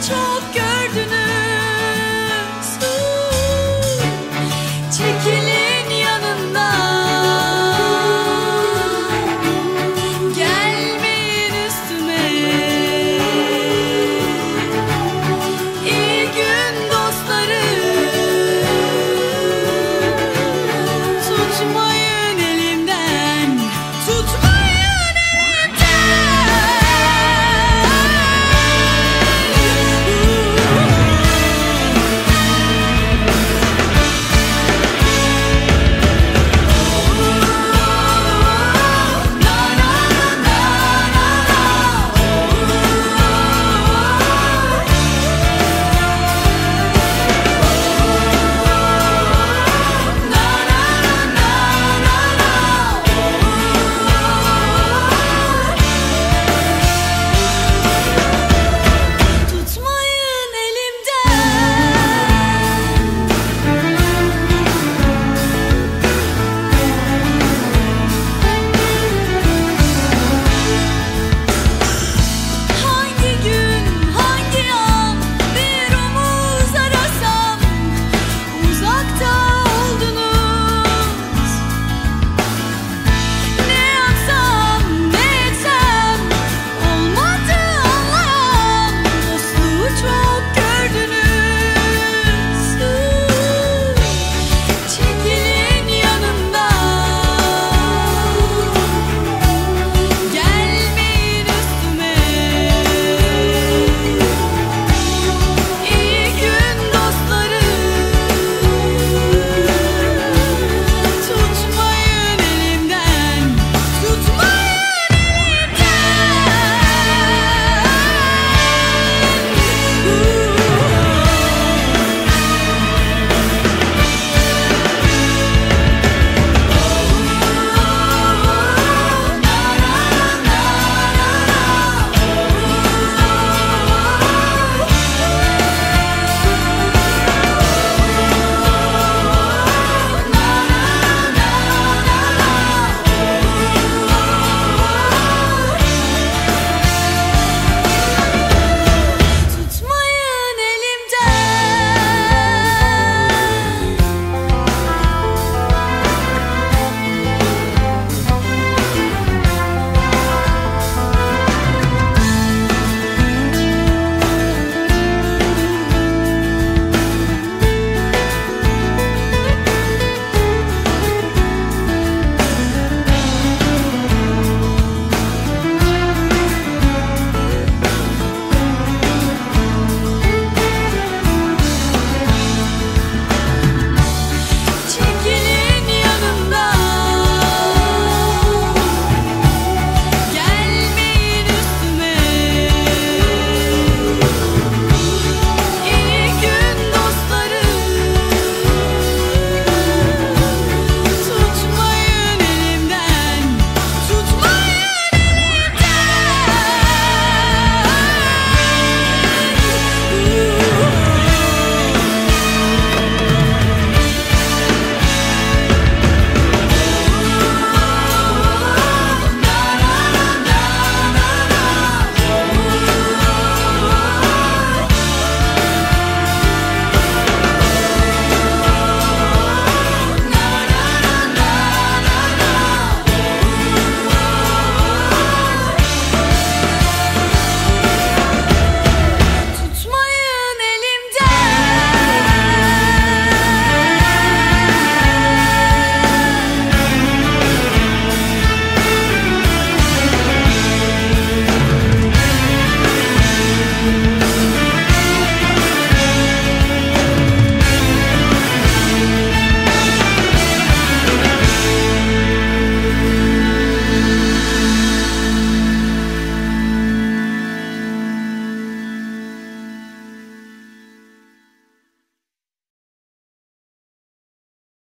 적